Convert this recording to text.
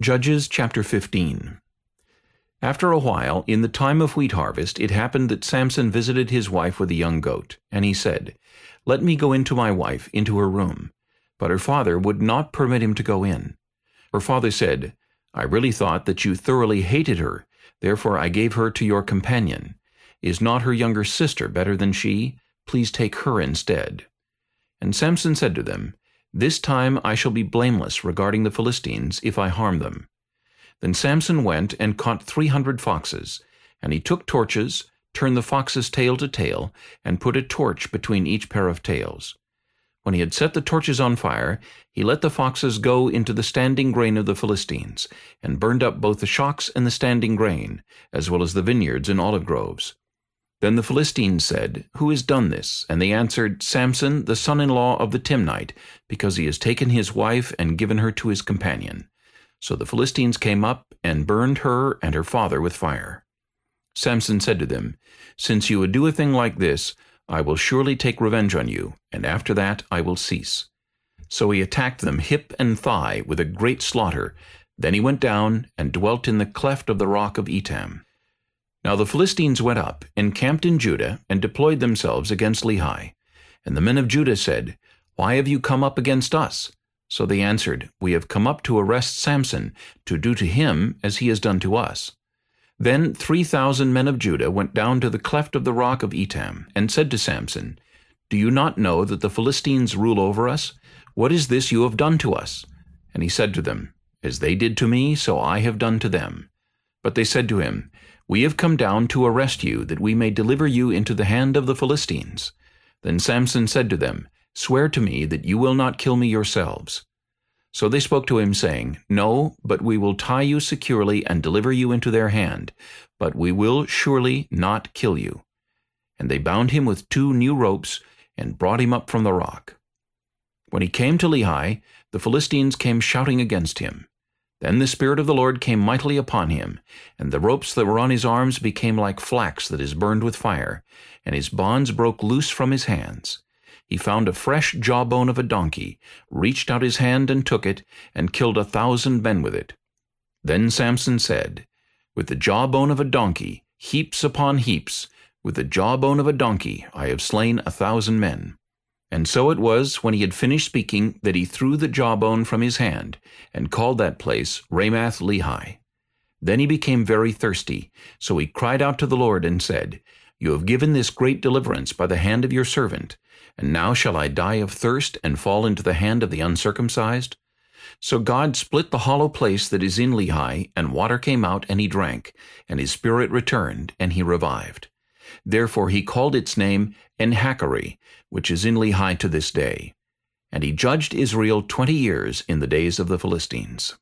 Judges chapter 15 After a while, in the time of wheat harvest, it happened that Samson visited his wife with a young goat. And he said, Let me go into my wife, into her room. But her father would not permit him to go in. Her father said, I really thought that you thoroughly hated her, therefore I gave her to your companion. Is not her younger sister better than she? Please take her instead. And Samson said to them, this time I shall be blameless regarding the Philistines if I harm them. Then Samson went and caught three hundred foxes, and he took torches, turned the foxes tail to tail, and put a torch between each pair of tails. When he had set the torches on fire, he let the foxes go into the standing grain of the Philistines, and burned up both the shocks and the standing grain, as well as the vineyards and olive groves. Then the Philistines said, Who has done this? And they answered, Samson, the son-in-law of the Timnite, because he has taken his wife and given her to his companion. So the Philistines came up and burned her and her father with fire. Samson said to them, Since you would do a thing like this, I will surely take revenge on you, and after that I will cease. So he attacked them hip and thigh with a great slaughter. Then he went down and dwelt in the cleft of the rock of Etam. Now the Philistines went up, encamped in Judah, and deployed themselves against Lehi. And the men of Judah said, Why have you come up against us? So they answered, We have come up to arrest Samson, to do to him as he has done to us. Then three thousand men of Judah went down to the cleft of the rock of Etam, and said to Samson, Do you not know that the Philistines rule over us? What is this you have done to us? And he said to them, As they did to me, so I have done to them. But they said to him, we have come down to arrest you, that we may deliver you into the hand of the Philistines. Then Samson said to them, Swear to me that you will not kill me yourselves. So they spoke to him, saying, No, but we will tie you securely and deliver you into their hand, but we will surely not kill you. And they bound him with two new ropes, and brought him up from the rock. When he came to Lehi, the Philistines came shouting against him. Then the Spirit of the Lord came mightily upon him, and the ropes that were on his arms became like flax that is burned with fire, and his bonds broke loose from his hands. He found a fresh jawbone of a donkey, reached out his hand and took it, and killed a thousand men with it. Then Samson said, With the jawbone of a donkey, heaps upon heaps, with the jawbone of a donkey I have slain a thousand men. And so it was, when he had finished speaking, that he threw the jawbone from his hand, and called that place Ramath Lehi. Then he became very thirsty, so he cried out to the Lord and said, You have given this great deliverance by the hand of your servant, and now shall I die of thirst and fall into the hand of the uncircumcised? So God split the hollow place that is in Lehi, and water came out, and he drank, and his spirit returned, and he revived. Therefore he called its name Enhakkore, which is in Lehi to this day. And he judged Israel twenty years in the days of the Philistines.